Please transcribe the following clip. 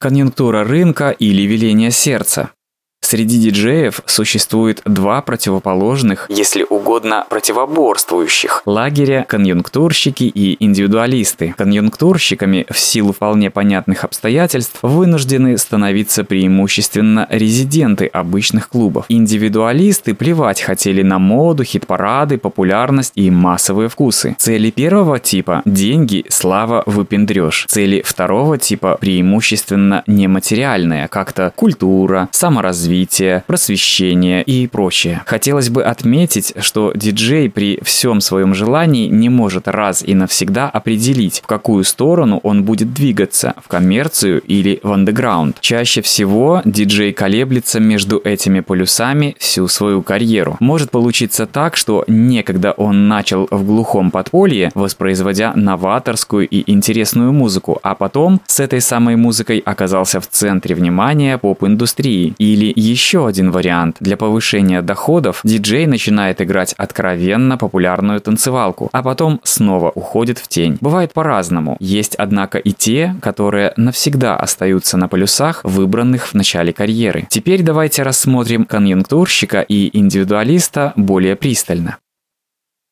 конъюнктура рынка или веление сердца. Среди диджеев существует два противоположных, если угодно, противоборствующих лагеря – конъюнктурщики и индивидуалисты. Конъюнктурщиками в силу вполне понятных обстоятельств вынуждены становиться преимущественно резиденты обычных клубов. Индивидуалисты плевать хотели на моду, хит-парады, популярность и массовые вкусы. Цели первого типа – деньги, слава, выпендреж. Цели второго типа преимущественно нематериальные, как-то культура, саморазвитие, развития, просвещения и прочее. Хотелось бы отметить, что диджей при всем своем желании не может раз и навсегда определить, в какую сторону он будет двигаться, в коммерцию или в андеграунд. Чаще всего диджей колеблется между этими полюсами всю свою карьеру. Может получиться так, что некогда он начал в глухом подполье, воспроизводя новаторскую и интересную музыку, а потом с этой самой музыкой оказался в центре внимания поп-индустрии или еще один вариант. Для повышения доходов диджей начинает играть откровенно популярную танцевалку, а потом снова уходит в тень. Бывает по-разному. Есть, однако, и те, которые навсегда остаются на полюсах, выбранных в начале карьеры. Теперь давайте рассмотрим конъюнктурщика и индивидуалиста более пристально.